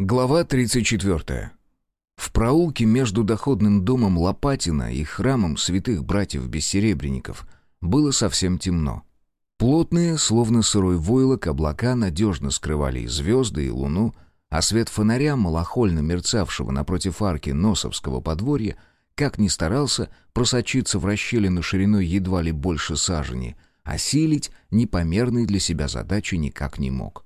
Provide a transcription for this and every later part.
Глава 34. В проулке между доходным домом Лопатина и храмом святых братьев-бессеребренников было совсем темно. Плотные, словно сырой войлок, облака надежно скрывали и звезды, и луну, а свет фонаря, малохольно мерцавшего напротив арки Носовского подворья, как ни старался просочиться в расщелину шириной едва ли больше сажени, осилить непомерной для себя задачи никак не мог.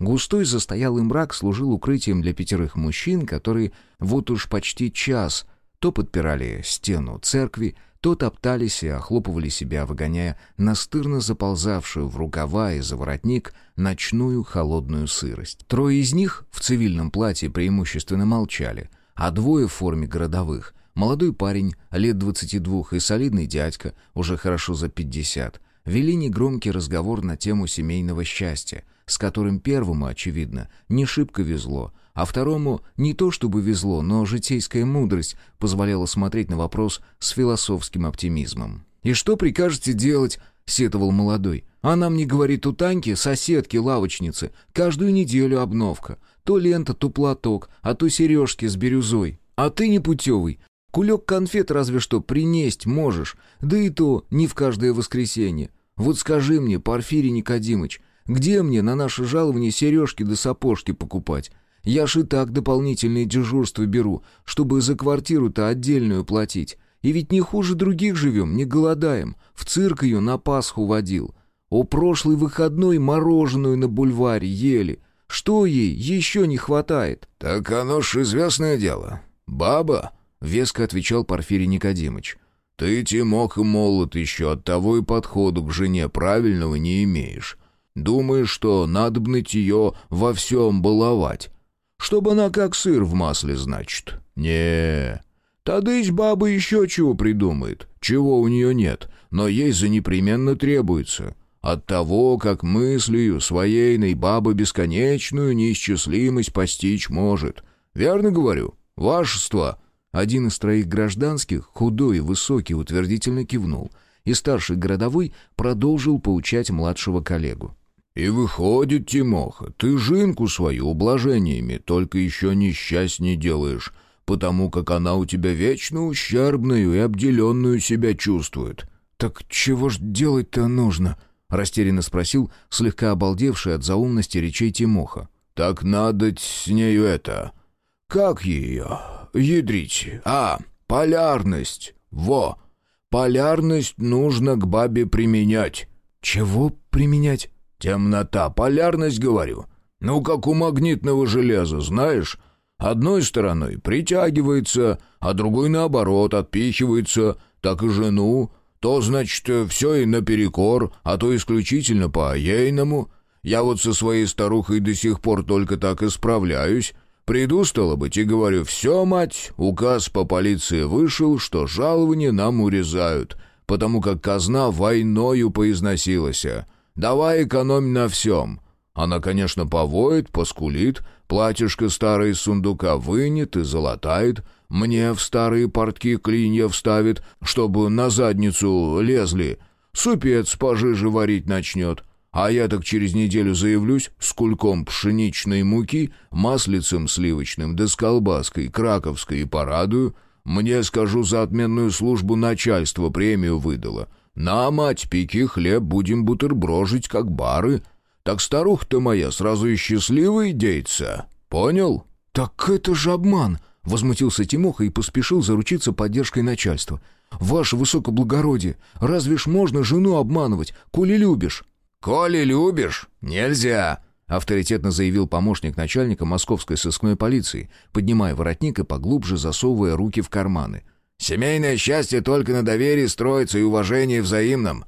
Густой застоялый мрак служил укрытием для пятерых мужчин, которые вот уж почти час то подпирали стену церкви, то топтались и охлопывали себя, выгоняя настырно заползавшую в рукава и за воротник ночную холодную сырость. Трое из них в цивильном платье преимущественно молчали, а двое в форме городовых — молодой парень лет двадцати двух и солидный дядька, уже хорошо за пятьдесят — вели негромкий разговор на тему семейного счастья — с которым первому, очевидно, не шибко везло, а второму не то чтобы везло, но житейская мудрость позволяла смотреть на вопрос с философским оптимизмом. «И что прикажете делать?» — сетовал молодой. «А нам не говорит у Таньки, соседки, лавочницы, каждую неделю обновка. То лента, то платок, а то сережки с бирюзой. А ты непутевый, Кулек конфет разве что принесть можешь, да и то не в каждое воскресенье. Вот скажи мне, Порфирий Никодимыч, где мне на наше жалование сережки да сапожки покупать? Я ж и так дополнительные дежурства беру, чтобы за квартиру-то отдельную платить. И ведь не хуже других живем, не голодаем. В цирк ее на Пасху водил. О прошлый выходной мороженую на бульваре ели. Что ей еще не хватает?» «Так оно ж известное дело. Баба», — веско отвечал Порфирий Никодимыч. «Ты, Тимох, молод еще, от того и подходу к жене правильного не имеешь. Думаешь, что надобныть ее во всем баловать? Чтобы она как сыр в масле, значит? не Тадысь баба еще чего придумает, чего у нее нет, но ей за непременно требуется. От того, как мыслью своей баба бесконечную неисчислимость постичь может. Верно говорю? Вашество!» Один из троих гражданских, худой и высокий, утвердительно кивнул, и старший городовой продолжил поучать младшего коллегу. «И выходит, Тимоха, ты жинку свою ублажениями только еще несчастней делаешь, потому как она у тебя вечно ущербную и обделенную себя чувствует». «Так чего ж делать-то нужно?» — растерянно спросил слегка обалдевший от заумности речей Тимоха. «Так надо с нею это... Как ее? Ядрить? А, полярность! Во! Полярность нужно к бабе применять». «Чего применять?» «Темнота, полярность, говорю. Ну, как у магнитного железа, знаешь? Одной стороной притягивается, а другой, наоборот, отпихивается. Так и жену. То, значит, все и наперекор, а то исключительно по-ейному. Я вот со своей старухой до сих пор только так и справляюсь». Приду, стало быть, и говорю, все, мать, указ по полиции вышел, что жалование нам урезают, потому как казна войною поизносилась. Давай экономь на всем. Она, конечно, повоет, поскулит, платьишко старое из сундука вынет и золотает, мне в старые портки клинья вставит, чтобы на задницу лезли. Супец пожиже варить начнет. А я так через неделю заявлюсь с кульком пшеничной муки, маслицем сливочным да с колбаской краковской и порадую. Мне, скажу, за отменную службу начальство премию выдало — «На, мать, пеки хлеб, будем бутерброжить, как бары. Так старуха-то моя сразу и счастливая деется. Понял?» «Так это же обман!» — возмутился Тимоха и поспешил заручиться поддержкой начальства. «Ваше высокоблагородие, разве ж можно жену обманывать, коли любишь?» «Коли любишь, нельзя!» — авторитетно заявил помощник начальника московской сыскной полиции, поднимая воротник и поглубже засовывая руки в карманы. Семейное счастье только на доверии строится и уважении взаимном».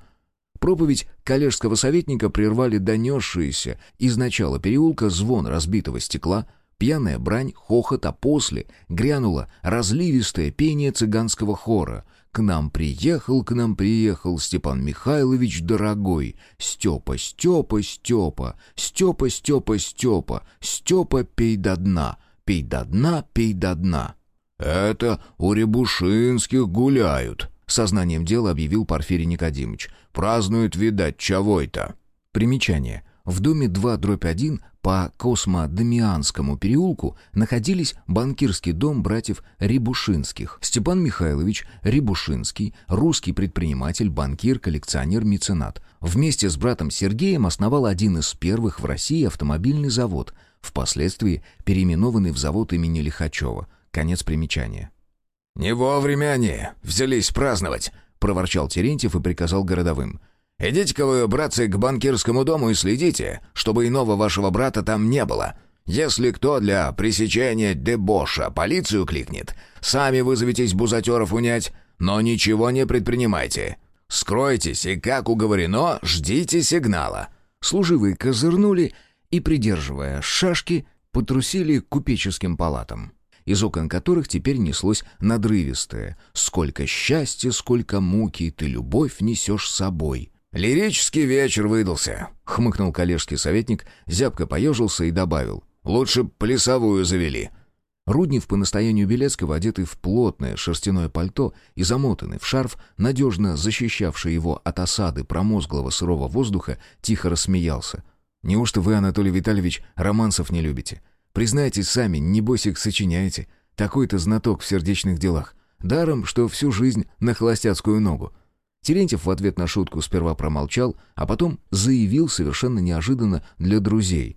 Проповедь коллежского советника прервали донесшиеся из начала переулка звон разбитого стекла, пьяная брань, хохот, а после грянуло разливистое пение цыганского хора. «К нам приехал, к нам приехал Степан Михайлович дорогой, Степа, Степа, Степа, Степа, Степа, Степа, Степа, пей до дна, пей до дна, пей до дна». «Это у Рябушинских гуляют», — сознанием дела объявил Порфирий Никодимович. «Празднуют, видать, чего это». Примечание. В доме 2-1 по Космодемианскому переулку находились банкирский дом братьев Рябушинских. Степан Михайлович Рябушинский, русский предприниматель, банкир, коллекционер, меценат. Вместе с братом Сергеем основал один из первых в России автомобильный завод, впоследствии переименованный в завод имени Лихачева. Конец примечания. «Не вовремя они взялись праздновать», — проворчал Терентьев и приказал городовым — Идите-ка вы, братцы, к банкирскому дому и следите, чтобы иного вашего брата там не было. Если кто для пресечения дебоша полицию кликнет, сами вызоветесь бузатеров унять, но ничего не предпринимайте. Скройтесь и, как уговорено, ждите сигнала». Служивые козырнули и, придерживая шашки, потрусили к купеческим палатам, из окон которых теперь неслось надрывистое «Сколько счастья, сколько муки ты любовь несешь с собой». «Лирический вечер выдался», — хмыкнул коллежский советник, зябко поежился и добавил. «Лучше плясовую завели». Руднев по настоянию Белецкого, одетый в плотное шерстяное пальто и замотанный в шарф, надежно защищавший его от осады промозглого сырого воздуха, тихо рассмеялся. «Неужто вы, Анатолий Витальевич, романсов не любите? Признайтесь сами, небось их сочиняете. Такой-то знаток в сердечных делах. Даром, что всю жизнь на холостяцкую ногу. Терентьев в ответ на шутку сперва промолчал, а потом заявил совершенно неожиданно для друзей.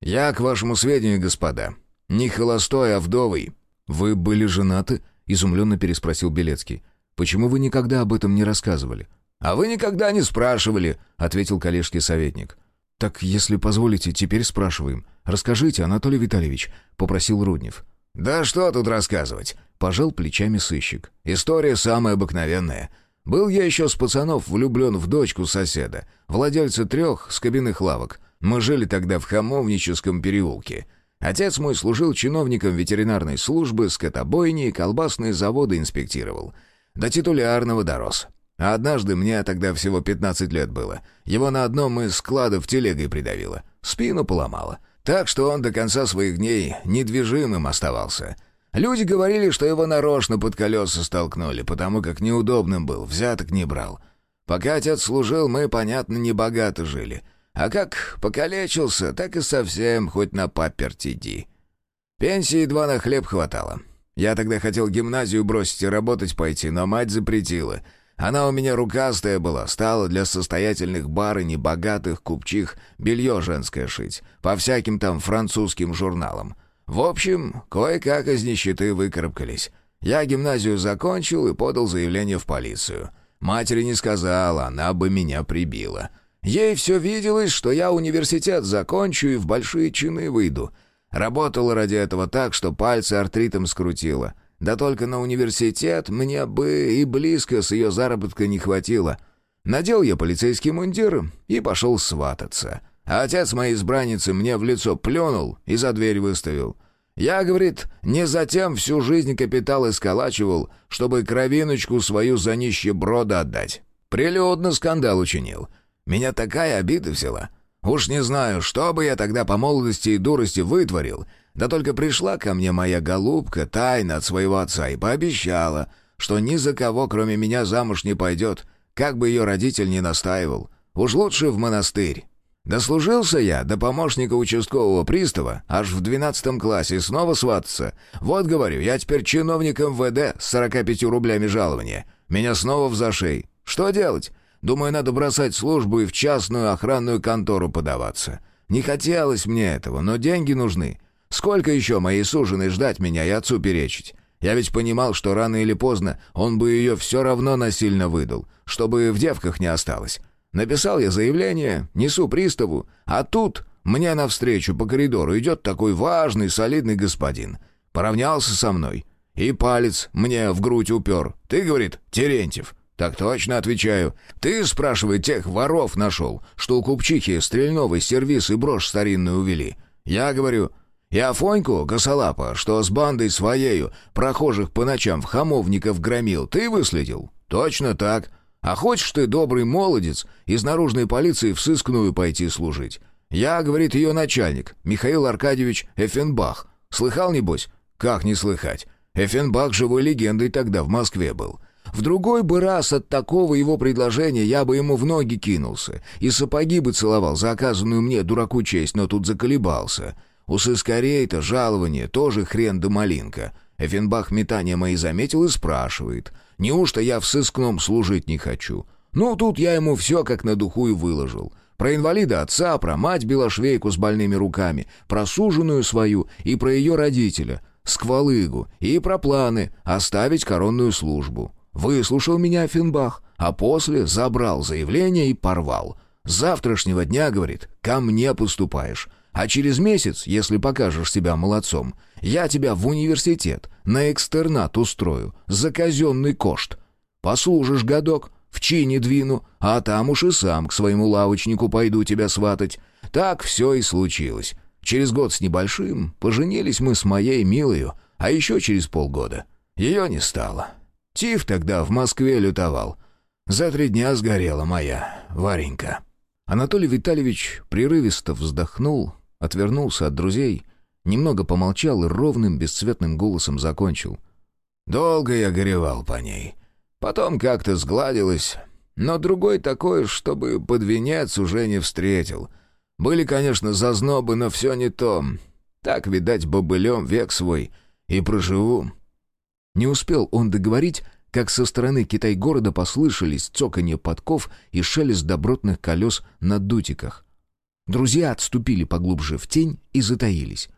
«Я, к вашему сведению, господа, не холостой, а вдовый». «Вы были женаты?» — изумленно переспросил Белецкий. «Почему вы никогда об этом не рассказывали?» «А вы никогда не спрашивали», — ответил коллежский советник. «Так, если позволите, теперь спрашиваем. Расскажите, Анатолий Витальевич», — попросил Руднев. «Да что тут рассказывать?» — пожал плечами сыщик. «История самая обыкновенная. Был я еще с пацанов влюблен в дочку соседа, владельца трех скобяных лавок. Мы жили тогда в Хамовническом переулке. Отец мой служил чиновником ветеринарной службы, скотобойни и колбасные заводы инспектировал. До титулярного дорос. А однажды мне тогда всего 15 лет было. Его на одном из складов телегой придавило. Спину поломало. Так что он до конца своих дней недвижимым оставался. Люди говорили, что его нарочно под колеса столкнули, потому как неудобным был, взяток не брал. Пока отец служил, мы, понятно, не богато жили. А как покалечился, так и совсем хоть на паперть иди. Пенсии едва на хлеб хватало. Я тогда хотел гимназию бросить и работать пойти, но мать запретила. Она у меня рукастая была, стала для состоятельных барынь и богатых купчих белье женское шить, по всяким там французским журналам. В общем, кое-как из нищеты выкарабкались. Я гимназию закончил и подал заявление в полицию. Матери не сказала, она бы меня прибила. Ей все виделось, что я университет закончу и в большие чины выйду. Работала ради этого так, что пальцы артритом скрутило. Да только на университет мне бы и близко с ее заработка не хватило. Надел я полицейский мундир и пошел свататься. А отец моей избранницы мне в лицо плюнул и за дверь выставил. Я, говорит, не затем всю жизнь капитал исколачивал, чтобы кровиночку свою за нищеброда отдать. Прилюдно скандал учинил. Меня такая обида взяла. Уж не знаю, что бы я тогда по молодости и дурости вытворил. Да только пришла ко мне моя голубка тайно от своего отца и пообещала, что ни за кого, кроме меня, замуж не пойдет, как бы ее родитель не настаивал. Уж лучше в монастырь. Дослужился я до помощника участкового пристава аж в двенадцатом классе снова свататься. Вот, говорю, я теперь чиновник МВД с 45 рублями жалования. Меня снова в зашей. Что делать? Думаю, надо бросать службу и в частную охранную контору подаваться. Не хотелось мне этого, но деньги нужны. Сколько еще моей суженой ждать меня и отцу перечить? Я ведь понимал, что рано или поздно он бы ее все равно насильно выдал, чтобы в девках не осталось. Написал я заявление, несу приставу, а тут мне навстречу по коридору идет такой важный, солидный господин. Поравнялся со мной и палец мне в грудь упер. «Ты, — говорит, — Терентьев». «Так точно, — отвечаю. Ты, — спрашивает, — тех воров нашел, что у купчихи стрельновый сервис и брошь старинную увели. Я говорю, и Афоньку, косолапа, что с бандой своею прохожих по ночам в хамовников громил, ты выследил? Точно так. А хочешь ты, добрый молодец, из наружной полиции в сыскную пойти служить? Я, говорит, ее начальник, Михаил Аркадьевич Эфенбах. Слыхал, небось? Как не слыхать? Эфенбах живой легендой тогда в Москве был. В другой бы раз от такого его предложения я бы ему в ноги кинулся и сапоги бы целовал за оказанную мне дураку честь, но тут заколебался. У сыскарей-то жалование тоже хрен да малинка. Эфенбах метания мои заметил и спрашивает, неужто я в сыскном служить не хочу? Ну, тут я ему все как на духу и выложил. Про инвалида отца, про мать Белошвейку с больными руками, про суженую свою и про ее родителя, Сквалыгу, и про планы оставить коронную службу. Выслушал меня Финбах, а после забрал заявление и порвал. С завтрашнего дня, говорит, ко мне поступаешь. А через месяц, если покажешь себя молодцом, я тебя в университет на экстернат устрою за казенный кошт. Послужишь годок, в чине двину, а там уж и сам к своему лавочнику пойду тебя сватать. Так все и случилось. Через год с небольшим поженились мы с моей милою, а еще через полгода ее не стало. Тиф тогда в Москве лютовал. За три дня сгорела моя Варенька». Анатолий Витальевич прерывисто вздохнул, отвернулся от друзей, немного помолчал и ровным, бесцветным голосом закончил. «Долго я горевал по ней». Потом как-то сгладилось, но другой такой, чтобы под венец уже не встретил. Были, конечно, зазнобы, но все не то. Так, видать, бобылем век свой и проживу». Не успел он договорить, как со стороны Китай-города послышались цоканье подков и шелест добротных колес на дутиках. Друзья отступили поглубже в тень и затаились.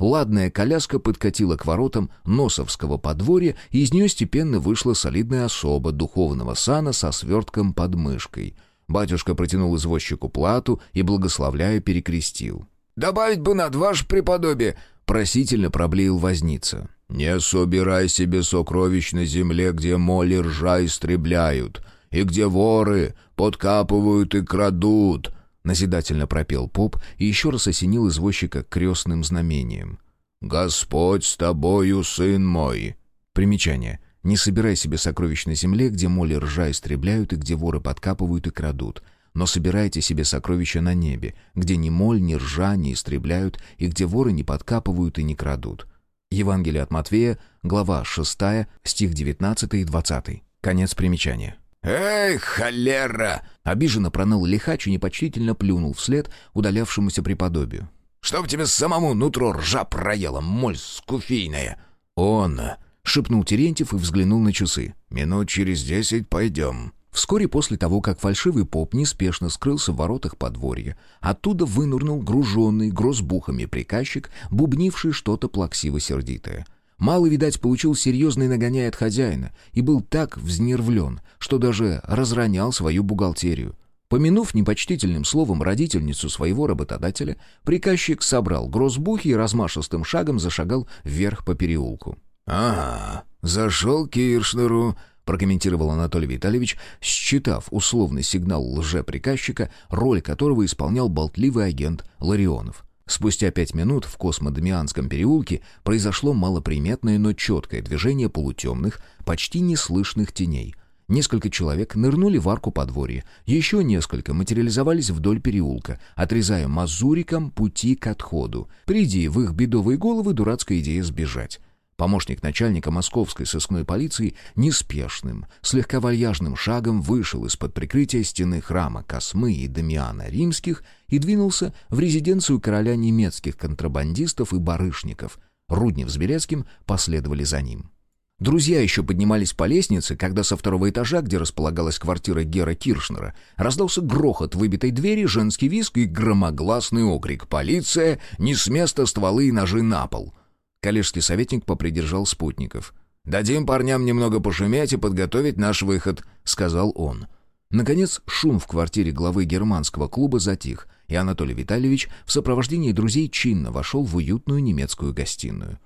Ладная коляска подкатила к воротам Носовского подворья, и из нее степенно вышла солидная особа духовного сана со свертком под мышкой. Батюшка протянул извозчику плату и, благословляя, перекрестил. «Добавить бы над ваше преподобие!» — просительно проблеял возница. «Не собирай себе сокровищ на земле, где моли ржа истребляют, и где воры подкапывают и крадут», Назидательно пропел поп и еще раз осенил извозчика крестным знамением. «Господь с тобою, сын мой!» Примечание. Не собирай себе сокровищ на земле, где моли ржа истребляют и где воры подкапывают и крадут. Но собирайте себе сокровища на небе, где ни моль, ни ржа не истребляют и где воры не подкапывают и не крадут. Евангелие от Матвея, глава 6, стих 19 и 20. Конец примечания. «Эй, холера!» — обиженно проныл лихач и непочтительно плюнул вслед удалявшемуся преподобию. «Чтоб тебе самому нутро ржа проела, моль скуфийная!» «Он!» — шепнул Терентьев и взглянул на часы. «Минут через десять пойдем». Вскоре после того, как фальшивый поп неспешно скрылся в воротах подворья, оттуда вынурнул груженный грозбухами приказчик, бубнивший что-то плаксиво-сердитое — Малый, видать, получил серьезный нагоняй от хозяина и был так взнервлен, что даже разронял свою бухгалтерию. Помянув непочтительным словом родительницу своего работодателя, приказчик собрал грозбухи и размашистым шагом зашагал вверх по переулку. «Ага, зашел Киршнеру», — прокомментировал Анатолий Витальевич, считав условный сигнал лжеприказчика, роль которого исполнял болтливый агент Ларионов. Спустя пять минут в Космодемианском переулке произошло малоприметное, но четкое движение полутемных, почти неслышных теней. Несколько человек нырнули в арку подворья, еще несколько материализовались вдоль переулка, отрезая мазурикам пути к отходу. Приди в их бедовые головы дурацкая идея сбежать. Помощник начальника московской сыскной полиции неспешным, слегка вальяжным шагом вышел из-под прикрытия стены храма Космы и Дамиана Римских и двинулся в резиденцию короля немецких контрабандистов и барышников. Руднев с Белецким последовали за ним. Друзья еще поднимались по лестнице, когда со второго этажа, где располагалась квартира Гера Киршнера, раздался грохот выбитой двери, женский виск и громогласный окрик «Полиция! Не с места стволы и ножи на пол!» Коллежский советник попридержал спутников. «Дадим парням немного пошуметь и подготовить наш выход», — сказал он. Наконец, шум в квартире главы германского клуба затих, и Анатолий Витальевич в сопровождении друзей чинно вошел в уютную немецкую гостиную.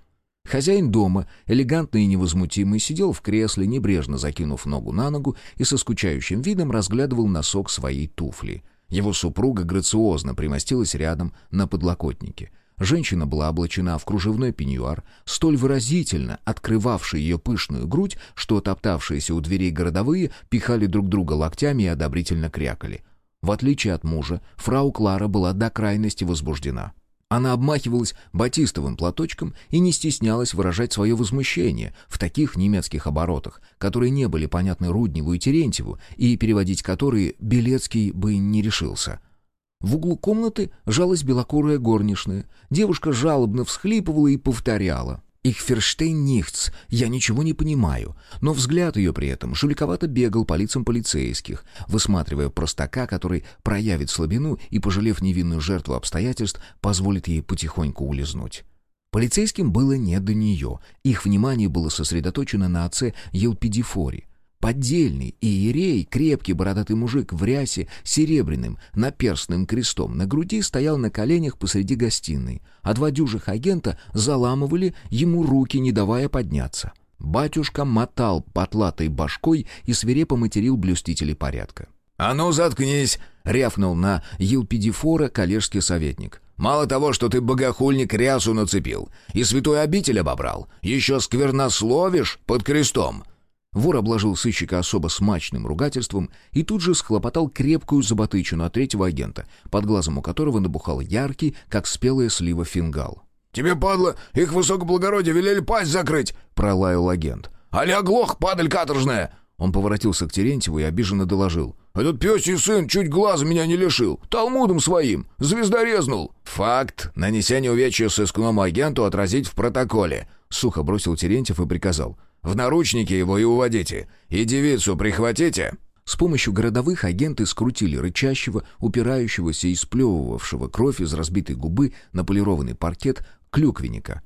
Хозяин дома, элегантный и невозмутимый, сидел в кресле, небрежно закинув ногу на ногу и со скучающим видом разглядывал носок своей туфли. Его супруга грациозно примостилась рядом на подлокотнике — Женщина была облачена в кружевной пеньюар, столь выразительно открывавший ее пышную грудь, что топтавшиеся у дверей городовые пихали друг друга локтями и одобрительно крякали. В отличие от мужа, фрау Клара была до крайности возбуждена. Она обмахивалась батистовым платочком и не стеснялась выражать свое возмущение в таких немецких оборотах, которые не были понятны Рудневу и Терентьеву, и переводить которые Белецкий бы не решился. В углу комнаты жалась белокурая горничная. Девушка жалобно всхлипывала и повторяла. «Их ферштейн нихтс, я ничего не понимаю». Но взгляд ее при этом жуликовато бегал по лицам полицейских, высматривая простака, который проявит слабину и, пожалев невинную жертву обстоятельств, позволит ей потихоньку улизнуть. Полицейским было не до нее. Их внимание было сосредоточено на отце Елпидифори. Поддельный иерей, крепкий бородатый мужик в рясе, серебряным, наперстным крестом на груди стоял на коленях посреди гостиной, а два дюжих агента заламывали ему руки, не давая подняться. Батюшка мотал потлатой башкой и свирепо материл блюстителей порядка. «А ну, заткнись!» — рявкнул на Елпидифора коллежский советник. «Мало того, что ты богохульник рясу нацепил и святой обитель обобрал, еще сквернословишь под крестом!» Вор обложил сыщика особо смачным ругательством и тут же схлопотал крепкую заботычину от третьего агента, под глазом у которого набухал яркий, как спелая слива фингал. «Тебе, падла, их высокоблагородие велели пасть закрыть!» — пролаял агент. «Али оглох, падаль каторжная!» Он поворотился к Терентьеву и обиженно доложил. «Этот пёсий сын чуть глаза меня не лишил. Талмудом своим. Звездорезнул». «Факт нанесения увечья сыскному агенту отразить в протоколе», — сухо бросил Терентьев и приказал. В наручники его и уводите. И девицу прихватите». С помощью городовых агенты скрутили рычащего, упирающегося и сплевывавшего кровь из разбитой губы на полированный паркет клюквенника.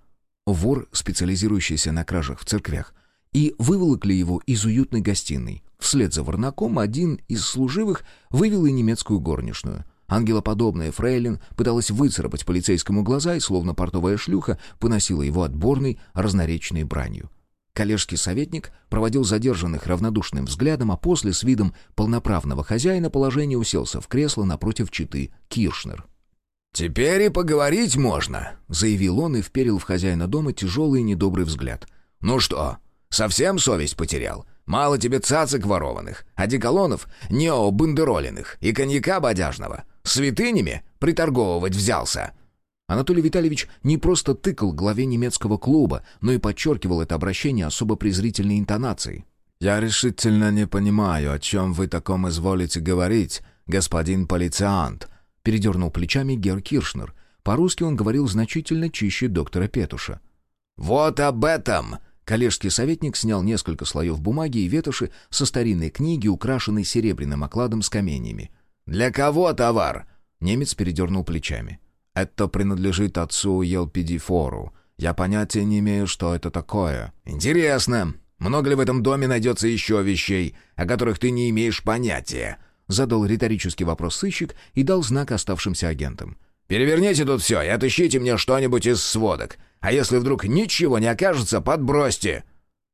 Вор, специализирующийся на кражах в церквях, и выволокли его из уютной гостиной. Вслед за Варнаком один из служивых вывел и немецкую горничную. Ангелоподобная фрейлин пыталась выцарапать полицейскому глаза и, словно портовая шлюха, поносила его отборной разноречной бранью. Коллежский советник проводил задержанных равнодушным взглядом, а после с видом полноправного хозяина положения уселся в кресло напротив читы Киршнер. «Теперь и поговорить можно», — заявил он и вперил в хозяина дома тяжелый и недобрый взгляд. «Ну что, совсем совесть потерял? Мало тебе цацок ворованных, одеколонов необандеролиных и коньяка бодяжного? Святынями приторговывать взялся?» Анатолий Витальевич не просто тыкал главе немецкого клуба, но и подчеркивал это обращение особо презрительной интонацией. «Я решительно не понимаю, о чем вы таком изволите говорить, господин полициант», — передернул плечами Гер Киршнер. По-русски он говорил значительно чище доктора Петуша. «Вот об этом!» Коллежский советник снял несколько слоев бумаги и ветоши со старинной книги, украшенной серебряным окладом с каменьями. «Для кого товар?» Немец передернул плечами. Это принадлежит отцу Елпидифору. Я понятия не имею, что это такое». «Интересно. Много ли в этом доме найдется еще вещей, о которых ты не имеешь понятия?» Задал риторический вопрос сыщик и дал знак оставшимся агентам. «Переверните тут все и отыщите мне что-нибудь из сводок. А если вдруг ничего не окажется, подбросьте».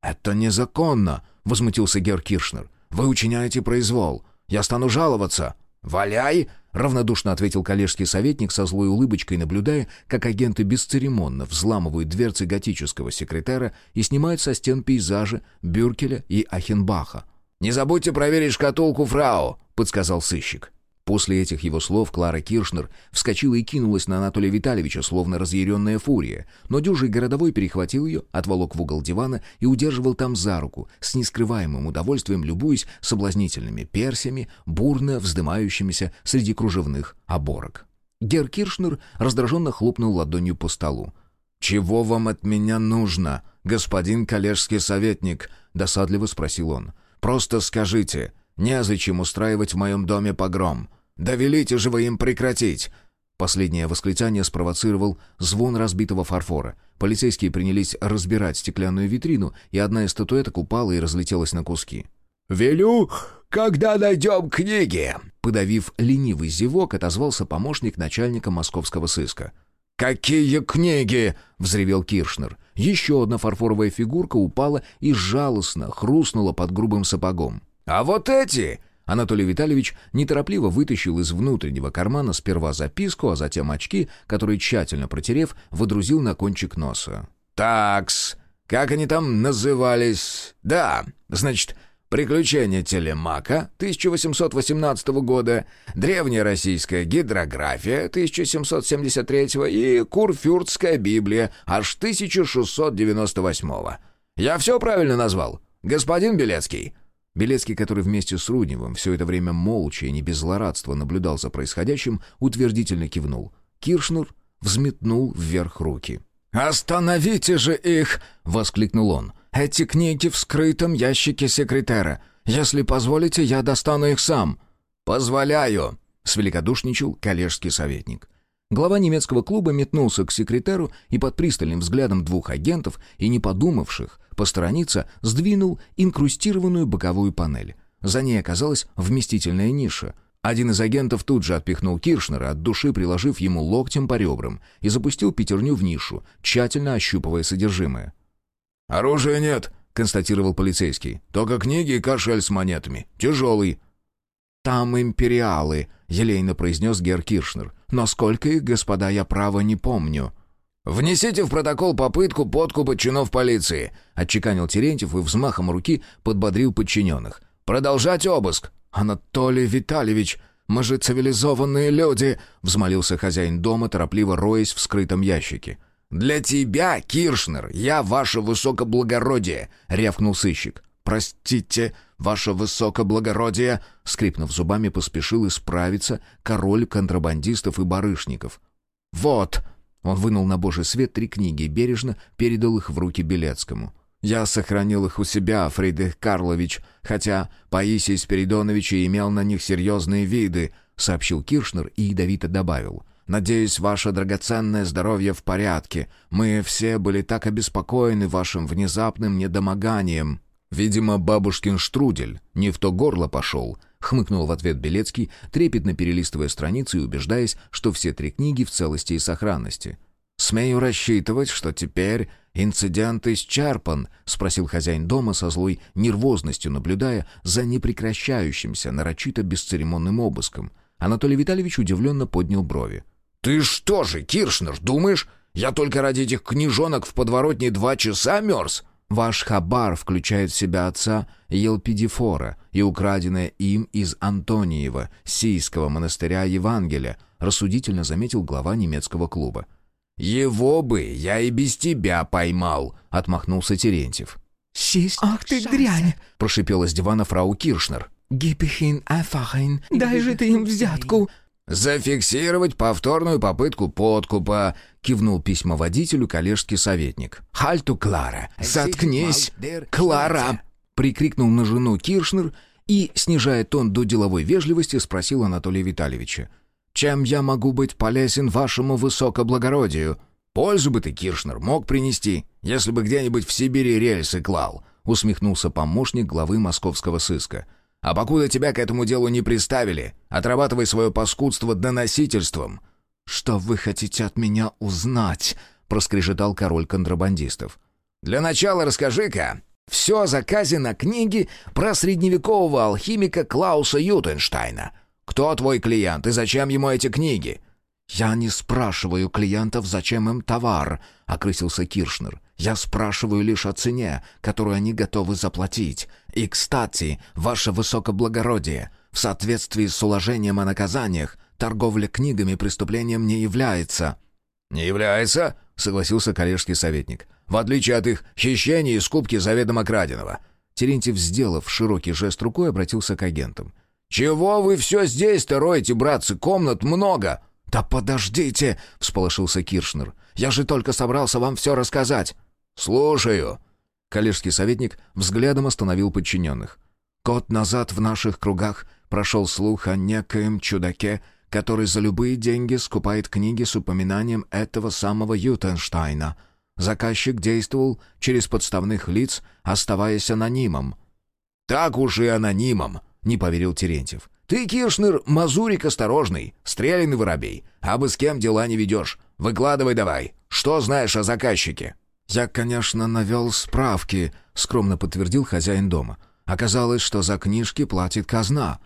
«Это незаконно», — возмутился Гер Киршнер. «Вы учиняете произвол. Я стану жаловаться». «Валяй!» — равнодушно ответил коллежский советник со злой улыбочкой, наблюдая, как агенты бесцеремонно взламывают дверцы готического секретаря и снимают со стен пейзажи Бюркеля и Ахенбаха. «Не забудьте проверить шкатулку, фрау!» — подсказал сыщик. После этих его слов Клара Киршнер вскочила и кинулась на Анатолия Витальевича, словно разъяренная фурия. Но дюжий городовой перехватил ее, отволок в угол дивана и удерживал там за руку, с нескрываемым удовольствием любуясь соблазнительными персями, бурно вздымающимися среди кружевных оборок. Гер Киршнер раздраженно хлопнул ладонью по столу. «Чего вам от меня нужно, господин коллежский советник?» — досадливо спросил он. «Просто скажите, Незачем устраивать в моем доме погром. Да велите же вы им прекратить!» Последнее восклицание спровоцировал звон разбитого фарфора. Полицейские принялись разбирать стеклянную витрину, и одна из статуэток упала и разлетелась на куски. «Велю, когда найдем книги!» Подавив ленивый зевок, отозвался помощник начальника московского сыска. «Какие книги?» — взревел Киршнер. Еще одна фарфоровая фигурка упала и жалостно хрустнула под грубым сапогом. «А вот эти!» Анатолий Витальевич неторопливо вытащил из внутреннего кармана сперва записку, а затем очки, которые, тщательно протерев, водрузил на кончик носа. «Такс, как они там назывались? Да, значит, «Приключения Телемака» 1818 года, «Древняя российская гидрография» 1773 и «Курфюртская Библия» аж 1698 Я все правильно назвал? Господин Белецкий?» Белецкий, который вместе с Рудневым все это время молча и не без злорадства наблюдал за происходящим, утвердительно кивнул. Киршнер взметнул вверх руки. «Остановите же их!» — воскликнул он. «Эти книги в скрытом ящике секретера. Если позволите, я достану их сам». «Позволяю!» — свеликодушничал коллежский советник. Глава немецкого клуба метнулся к секретеру и под пристальным взглядом двух агентов и не подумавших посторониться, сдвинул инкрустированную боковую панель. За ней оказалась вместительная ниша. Один из агентов тут же отпихнул Киршнера, от души приложив ему локтем по ребрам, и запустил пятерню в нишу, тщательно ощупывая содержимое. «Оружия нет», — констатировал полицейский. «Только книги и кошель с монетами. Тяжелый». «Там империалы», — елейно произнес Гер Киршнер. «Но сколько их, господа, я право не помню». «Внесите в протокол попытку подкупа чинов полиции», — отчеканил Терентьев и взмахом руки подбодрил подчиненных. «Продолжать обыск». «Анатолий Витальевич, мы же цивилизованные люди!» — взмолился хозяин дома, торопливо роясь в скрытом ящике. «Для тебя, Киршнер, я ваше высокоблагородие!» — рявкнул сыщик. «Простите, ваше высокоблагородие!» — скрипнув зубами, поспешил исправиться король контрабандистов и барышников. «Вот!» — он вынул на божий свет три книги и бережно передал их в руки Белецкому. Я сохранил их у себя, Фридрих Карлович, хотя Паисий Спиридонович и имел на них серьезные виды», — сообщил Киршнер и ядовито добавил. «Надеюсь, ваше драгоценное здоровье в порядке. Мы все были так обеспокоены вашим внезапным недомоганием». «Видимо, бабушкин штрудель не в то горло пошел», — хмыкнул в ответ Белецкий, трепетно перелистывая страницы и убеждаясь, что все три книги в целости и сохранности. «Смею рассчитывать, что теперь инцидент исчерпан?» — спросил хозяин дома со злой нервозностью, наблюдая за непрекращающимся, нарочито бесцеремонным обыском. Анатолий Витальевич удивленно поднял брови. «Ты что же, Киршнер, думаешь, я только ради этих книжонок в подворотне два часа мерз?» «Ваш хабар включает в себя отца Елпидифора и украденное им из Антониева, Сийского монастыря Евангелия», рассудительно заметил глава немецкого клуба. «Его бы я и без тебя поймал», — отмахнулся Терентьев. «Систь, ах ты дрянь!» — прошипела с дивана фрау Киршнер. «Гипихин афахин, дай же ты им взятку!» «Зафиксировать повторную попытку подкупа», — кивнул письмоводителю коллежский советник. «Хальту, Клара! Заткнись! Клара!» — прикрикнул на жену Киршнер и, снижая тон до деловой вежливости, спросил Анатолия Витальевича. Чем я могу быть полезен вашему высокоблагородию?» «Пользу бы ты, Киршнер, мог принести, если бы где-нибудь в Сибири рельсы клал», — усмехнулся помощник главы московского сыска. «А покуда тебя к этому делу не приставили, отрабатывай свое паскудство доносительством». «Что вы хотите от меня узнать?» — проскрежетал король контрабандистов. «Для начала расскажи-ка все о заказе на книги про средневекового алхимика Клауса Ютенштайна». Кто твой клиент и зачем ему эти книги?» «Я не спрашиваю клиентов, зачем им товар», — окрысился Киршнер. «Я спрашиваю лишь о цене, которую они готовы заплатить. И, кстати, ваше высокоблагородие, в соответствии с уложением о наказаниях, торговля книгами преступлением не является». «Не является?» — согласился коллежский советник. «В отличие от их хищения и скупки заведомо краденого». Терентьев, сделав широкий жест рукой, обратился к агентам. «Чего вы все здесь-то роете, братцы? Комнат много!» «Да подождите!» — всполошился Киршнер. «Я же только собрался вам все рассказать!» «Слушаю!» Коллежский советник взглядом остановил подчиненных. «Год назад в наших кругах прошел слух о некоем чудаке, который за любые деньги скупает книги с упоминанием этого самого Ютенштайна. Заказчик действовал через подставных лиц, оставаясь анонимом». «Так уж и анонимом!» — не поверил Терентьев. «Ты, Киршнер, мазурик осторожный, стрелянный воробей. А бы с кем дела не ведешь. Выкладывай давай. Что знаешь о заказчике?» «Я, конечно, навел справки», — скромно подтвердил хозяин дома. «Оказалось, что за книжки платит казна».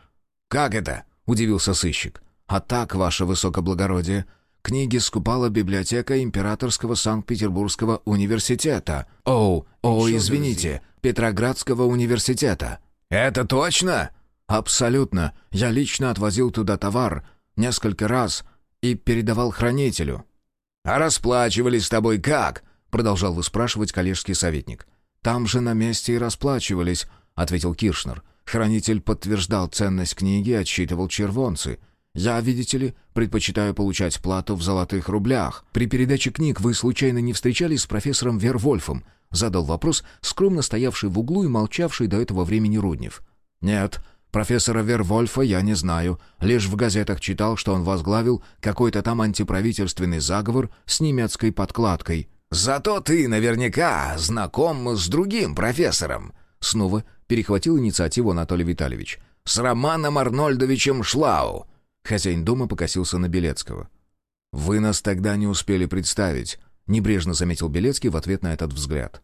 «Как это?» — удивился сыщик. «А так, ваше высокоблагородие, книги скупала библиотека Императорского Санкт-Петербургского университета. О, о, извините, Петроградского университета». «Это точно?» «Абсолютно. Я лично отвозил туда товар несколько раз и передавал хранителю». «А расплачивались с тобой как?» — продолжал выспрашивать коллежский советник. «Там же на месте и расплачивались», — ответил Киршнер. Хранитель подтверждал ценность книги и отсчитывал червонцы. Я, видите ли, предпочитаю получать плату в золотых рублях. При передаче книг вы случайно не встречались с профессором Вервольфом? Задал вопрос, скромно стоявший в углу и молчавший до этого времени Руднев. Нет, профессора Вервольфа я не знаю. Лишь в газетах читал, что он возглавил какой-то там антиправительственный заговор с немецкой подкладкой. «Зато ты наверняка знаком с другим профессором», Снова перехватил инициативу Анатолий Витальевич. «С Романом Арнольдовичем Шлау!» Хозяин дома покосился на Белецкого. «Вы нас тогда не успели представить», — небрежно заметил Белецкий в ответ на этот взгляд.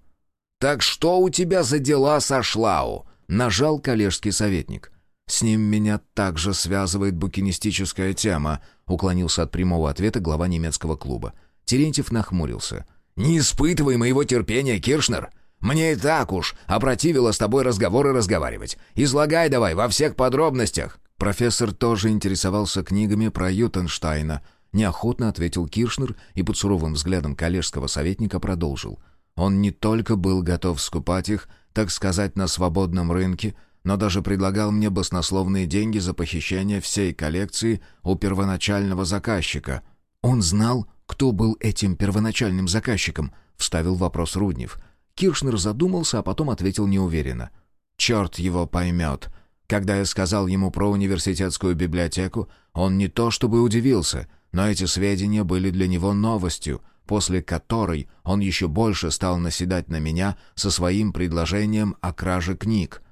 «Так что у тебя за дела со Шлау?» — нажал коллежский советник. «С ним меня также связывает букинистическая тема», — уклонился от прямого ответа глава немецкого клуба. Терентьев нахмурился. «Не испытывай моего терпения, Киршнер. Мне и так уж опротивило с тобой разговоры разговаривать. Излагай давай во всех подробностях». Профессор тоже интересовался книгами про Ютенштайна. Неохотно ответил Киршнер и под суровым взглядом коллежского советника продолжил. Он не только был готов скупать их, так сказать, на свободном рынке, но даже предлагал мне баснословные деньги за похищение всей коллекции у первоначального заказчика. Он знал, кто был этим первоначальным заказчиком, вставил вопрос Руднев. Киршнер задумался, а потом ответил неуверенно. «Черт его поймет. Когда я сказал ему про университетскую библиотеку, он не то чтобы удивился, но эти сведения были для него новостью, после которой он еще больше стал наседать на меня со своим предложением о краже книг.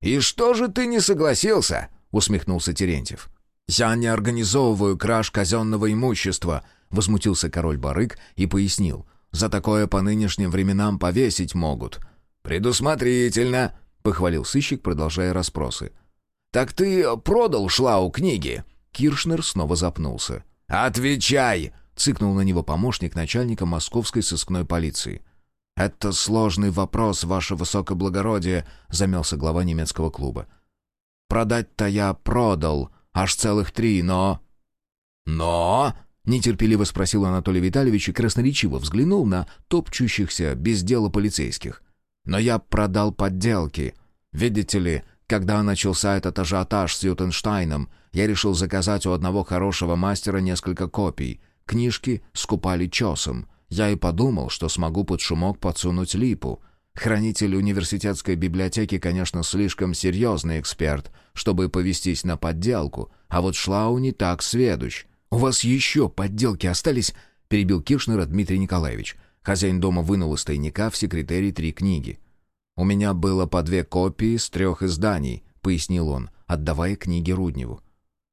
«И что же ты не согласился?» — усмехнулся Терентьев. «Я не организовываю краж казенного имущества», — возмутился король Барык и пояснил. За такое по нынешним временам повесить могут». «Предусмотрительно», — похвалил сыщик, продолжая расспросы. «Так ты продал Шлау книги?» Киршнер снова запнулся. «Отвечай!» — цыкнул на него помощник начальника московской сыскной полиции. «Это сложный вопрос, ваше высокоблагородие», — замялся глава немецкого клуба. «Продать-то я продал, аж целых три, но...» «Но?» Нетерпеливо спросил Анатолий Витальевич и красноречиво взглянул на топчущихся без дела полицейских. «Но я продал подделки. Видите ли, когда начался этот ажиотаж с Ютенштайном, я решил заказать у одного хорошего мастера несколько копий. Книжки скупали чесом. Я и подумал, что смогу под шумок подсунуть липу. Хранитель университетской библиотеки, конечно, слишком серьезный эксперт, чтобы повестись на подделку, а вот Шлау не так сведущ. «У вас еще подделки остались?» — перебил Киршнера Дмитрий Николаевич. Хозяин дома вынул из тайника в секретаре три книги. «У меня было по две копии с трех изданий», — пояснил он, отдавая книги Рудневу.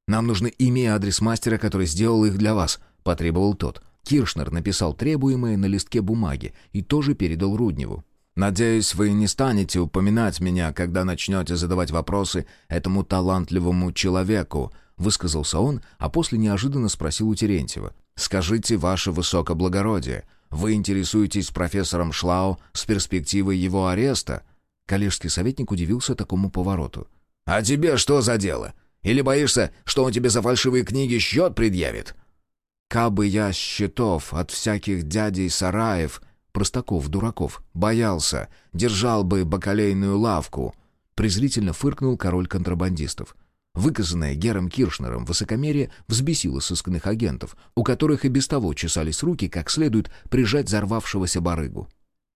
«Нам нужны имя и адрес мастера, который сделал их для вас», — потребовал тот. Киршнер написал требуемое на листке бумаги и тоже передал Рудневу. «Надеюсь, вы не станете упоминать меня, когда начнете задавать вопросы этому талантливому человеку», высказался он, а после неожиданно спросил у Терентьева. «Скажите, ваше высокоблагородие, вы интересуетесь профессором Шлау с перспективой его ареста?» Коллежский советник удивился такому повороту. «А тебе что за дело? Или боишься, что он тебе за фальшивые книги счет предъявит?» «Кабы я счетов от всяких дядей сараев, простаков, дураков, боялся, держал бы бакалейную лавку», презрительно фыркнул король контрабандистов. Выказанное Гером Киршнером высокомерие взбесило сыскных агентов, у которых и без того чесались руки, как следует прижать взорвавшегося барыгу.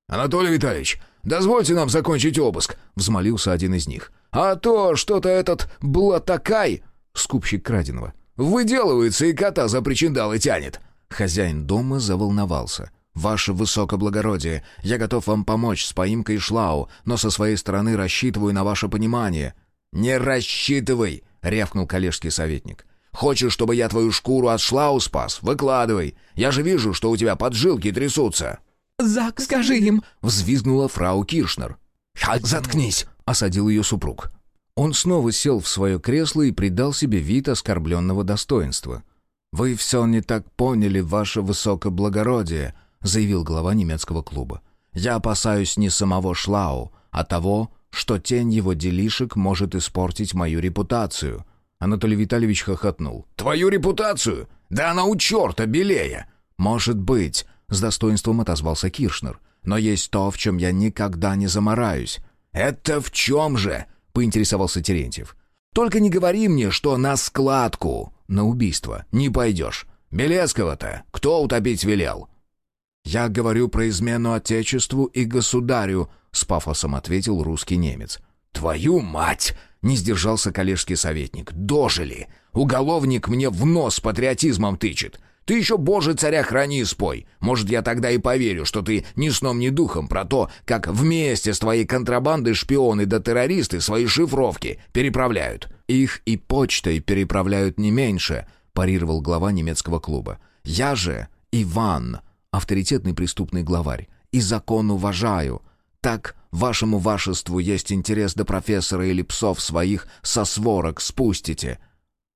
«Анатолий Витальевич, дозвольте нам закончить обыск», — взмолился один из них. «А то что-то этот блатакай, скупщик краденого, выделывается и кота за причиндалы тянет». Хозяин дома заволновался. «Ваше высокоблагородие, я готов вам помочь с поимкой шлау, но со своей стороны рассчитываю на ваше понимание». «Не рассчитывай!» — рявкнул коллежский советник. «Хочешь, чтобы я твою шкуру от шлау спас? Выкладывай! Я же вижу, что у тебя поджилки трясутся!» «Зак, скажи им!» — взвизгнула фрау Киршнер. «Заткнись!» — осадил ее супруг. Он снова сел в свое кресло и придал себе вид оскорбленного достоинства. «Вы все не так поняли, ваше высокоблагородие», — заявил глава немецкого клуба. «Я опасаюсь не самого Шлау, а того, что тень его делишек может испортить мою репутацию». Анатолий Витальевич хохотнул. «Твою репутацию? Да она у черта белее!» «Может быть», — с достоинством отозвался Киршнер. «Но есть то, в чем я никогда не замораюсь». «Это в чем же?» — поинтересовался Терентьев. «Только не говори мне, что на складку, на убийство, не пойдешь. Белецкого-то кто утопить велел?» «Я говорю про измену Отечеству и государю», — с пафосом ответил русский немец. «Твою мать!» — не сдержался коллежский советник. «Дожили! Уголовник мне в нос патриотизмом тычет. Ты еще, Боже, царя храни, спой. Может, я тогда и поверю, что ты ни сном, ни духом про то, как вместе с твоей контрабандой шпионы да террористы свои шифровки переправляют». «Их и почтой переправляют не меньше», — парировал глава немецкого клуба. «Я же Иван, авторитетный преступный главарь, и закон уважаю. Так вашему вашеству есть интерес до профессора или псов своих со сворок спустите».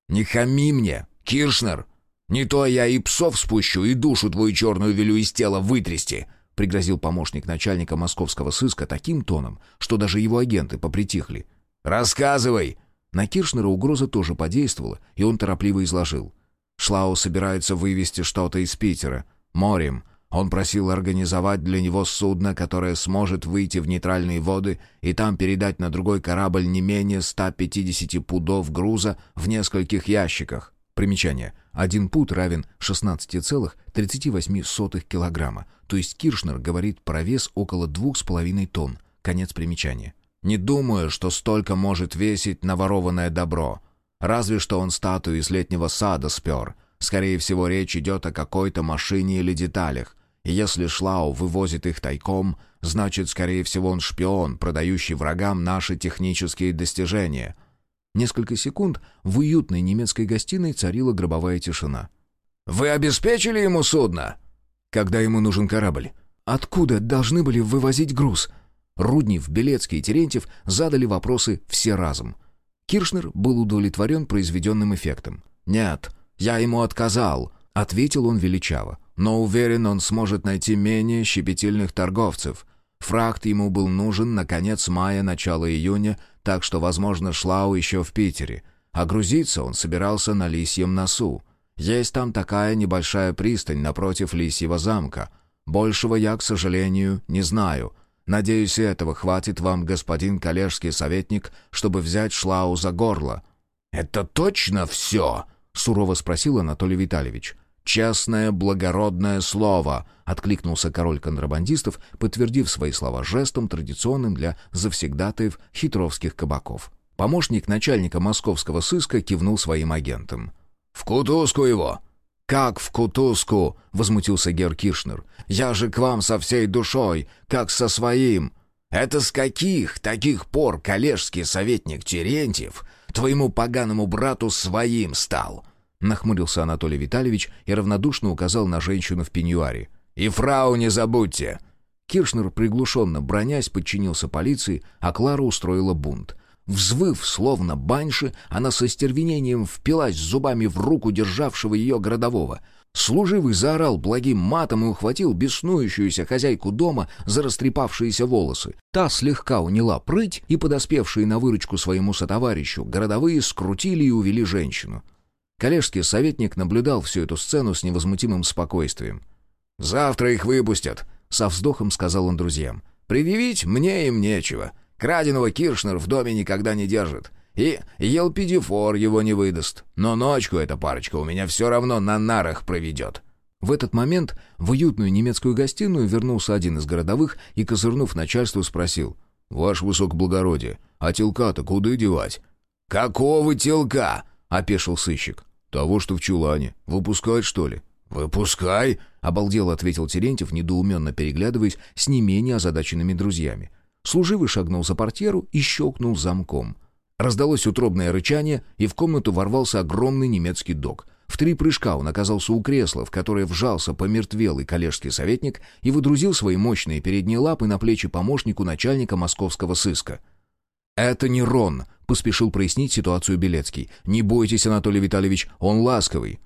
«Не хами мне, Киршнер!» Не то я и псов спущу, и душу твою черную велю из тела вытрясти!» — пригрозил помощник начальника московского сыска таким тоном, что даже его агенты попритихли. «Рассказывай!» На Киршнера угроза тоже подействовала, и он торопливо изложил. Шлау собирается вывести что-то из Питера. Морем. Он просил организовать для него судно, которое сможет выйти в нейтральные воды и там передать на другой корабль не менее 150 пудов груза в нескольких ящиках. Примечание. Один пут равен 16,38 килограмма, то есть Киршнер говорит про вес около 2,5 тонн. Конец примечания. Не думаю, что столько может весить наворованное добро. Разве что он статую из летнего сада спер. Скорее всего, речь идет о какой-то машине или деталях. Если Шлау вывозит их тайком, значит, скорее всего, он шпион, продающий врагам наши технические достижения — Несколько секунд в уютной немецкой гостиной царила гробовая тишина. «Вы обеспечили ему судно?» «Когда ему нужен корабль?» «Откуда должны были вывозить груз?» Руднев, Белецкий и Терентьев задали вопросы все разом. Киршнер был удовлетворен произведенным эффектом. «Нет, я ему отказал», — ответил он величаво. «Но уверен, он сможет найти менее щепетильных торговцев. Фрахт ему был нужен на конец мая, начало июня, так что, возможно, Шлау еще в Питере. А грузиться он собирался на Лисьем носу. Есть там такая небольшая пристань напротив Лисьего замка. Большего я, к сожалению, не знаю. Надеюсь, этого хватит вам, господин коллежский советник, чтобы взять Шлау за горло». «Это точно все?» — сурово спросил Анатолий Витальевич. «Честное, благородное слово», — откликнулся король контрабандистов, подтвердив свои слова жестом, традиционным для завсегдатаев хитровских кабаков. Помощник начальника московского сыска кивнул своим агентам. «В кутузку его!» «Как в кутузку?» — возмутился Гер Киршнер. «Я же к вам со всей душой, как со своим!» «Это с каких таких пор коллежский советник Терентьев твоему поганому брату своим стал?» Нахмурился Анатолий Витальевич и равнодушно указал на женщину в пеньюаре. «И фрау не забудьте!» Киршнер, приглушенно бронясь, подчинился полиции, а Клара устроила бунт. Взвыв, словно баньши, она со стервенением впилась зубами в руку державшего ее городового. Служивый заорал благим матом и ухватил беснующуюся хозяйку дома за растрепавшиеся волосы. Та слегка уняла прыть, и подоспевшие на выручку своему сотоварищу городовые скрутили и увели женщину. Коллежский советник наблюдал всю эту сцену с невозмутимым спокойствием. «Завтра их выпустят», — со вздохом сказал он друзьям. «Предъявить мне им нечего. Краденого Киршнер в доме никогда не держит. И Елпидифор его не выдаст. Но ночку эта парочка у меня все равно на нарах проведет». В этот момент в уютную немецкую гостиную вернулся один из городовых и, козырнув начальству, спросил. «Ваше высокоблагородие, а телка-то куда девать?» «Какого телка?» — опешил сыщик. «Того, что в чулане. Выпускать, что ли?» «Выпускай!» — обалдело ответил Терентьев, недоуменно переглядываясь с не менее озадаченными друзьями. Служивый шагнул за портьеру и щелкнул замком. Раздалось утробное рычание, и в комнату ворвался огромный немецкий дог. В три прыжка он оказался у кресла, в которое вжался помертвелый коллежский советник и выдрузил свои мощные передние лапы на плечи помощнику начальника московского сыска. «Это не Рон», — поспешил прояснить ситуацию Белецкий. «Не бойтесь, Анатолий Витальевич, он ласковый».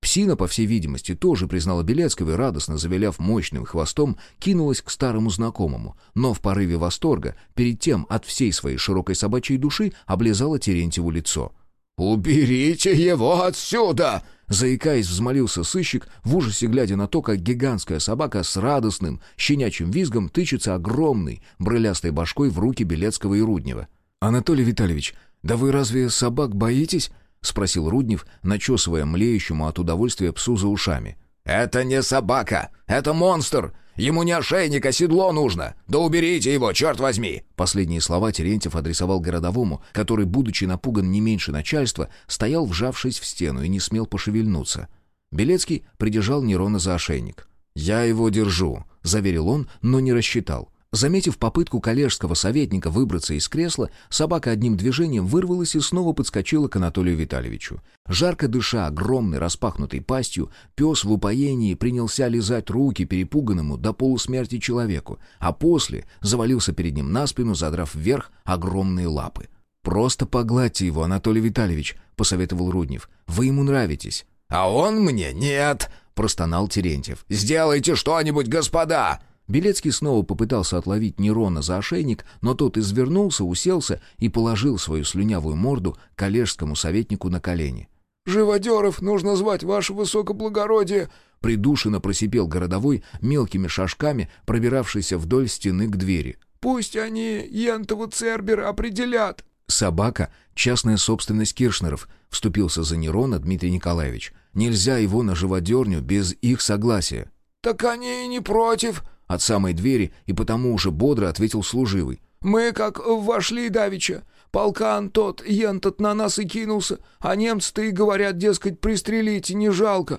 Псина, по всей видимости, тоже признала Белецкого и, радостно завиляв мощным хвостом, кинулась к старому знакомому, но в порыве восторга, перед тем от всей своей широкой собачьей души облизала Терентьеву лицо. «Уберите его отсюда!» Заикаясь, взмолился сыщик, в ужасе глядя на то, как гигантская собака с радостным, щенячьим визгом тычется огромной, брылястой башкой в руки Белецкого и Руднева. «Анатолий Витальевич, да вы разве собак боитесь?» — спросил Руднев, начесывая млеющему от удовольствия псу за ушами. «Это не собака! Это монстр! Ему не ошейник, а седло нужно! Да уберите его, черт возьми!» Последние слова Терентьев адресовал городовому, который, будучи напуган не меньше начальства, стоял, вжавшись в стену, и не смел пошевельнуться. Белецкий придержал Нерона за ошейник. «Я его держу», — заверил он, но не рассчитал. Заметив попытку коллежского советника выбраться из кресла, собака одним движением вырвалась и снова подскочила к Анатолию Витальевичу. Жарко дыша огромной распахнутой пастью, пес в упоении принялся лизать руки перепуганному до полусмерти человеку, а после завалился перед ним на спину, задрав вверх огромные лапы. «Просто погладьте его, Анатолий Витальевич», — посоветовал Руднев. «Вы ему нравитесь». «А он мне нет», — простонал Терентьев. «Сделайте что-нибудь, господа!» Белецкий снова попытался отловить Нерона за ошейник, но тот извернулся, уселся и положил свою слюнявую морду коллежскому советнику на колени. «Живодеров нужно звать, ваше высокоблагородие!» Придушенно просипел городовой, мелкими шажками пробиравшийся вдоль стены к двери. «Пусть они Ентову Цербер определят!» «Собака — частная собственность Киршнеров», — вступился за Нерона Дмитрий Николаевич. «Нельзя его на живодерню без их согласия». «Так они и не против», от самой двери и потому уже бодро ответил служивый. «Мы как вошли давеча. Полкан тот, ентот на нас и кинулся, а немцы-то и говорят, дескать, пристрелите, не жалко.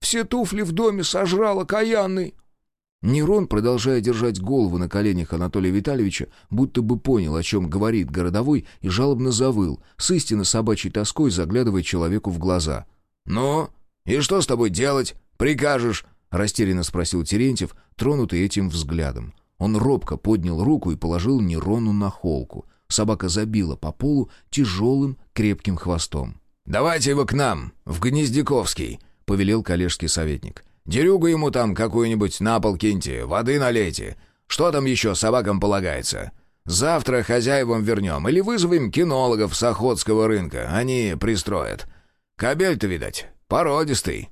Все туфли в доме сожрал окаянный». Нерон, продолжая держать голову на коленях Анатолия Витальевича, будто бы понял, о чем говорит городовой, и жалобно завыл, с истинно собачьей тоской заглядывая человеку в глаза. «Ну, и что с тобой делать? Прикажешь?» — растерянно спросил Терентьев, тронутый этим взглядом. Он робко поднял руку и положил Нерону на холку. Собака забила по полу тяжелым крепким хвостом. «Давайте его к нам, в Гнездяковский», — повелел коллежский советник. «Дерюгу ему там какую-нибудь на пол киньте, воды налейте. Что там еще собакам полагается? Завтра хозяевам вернем или вызовем кинологов с Охотского рынка, они пристроят. Кобель-то, видать, породистый».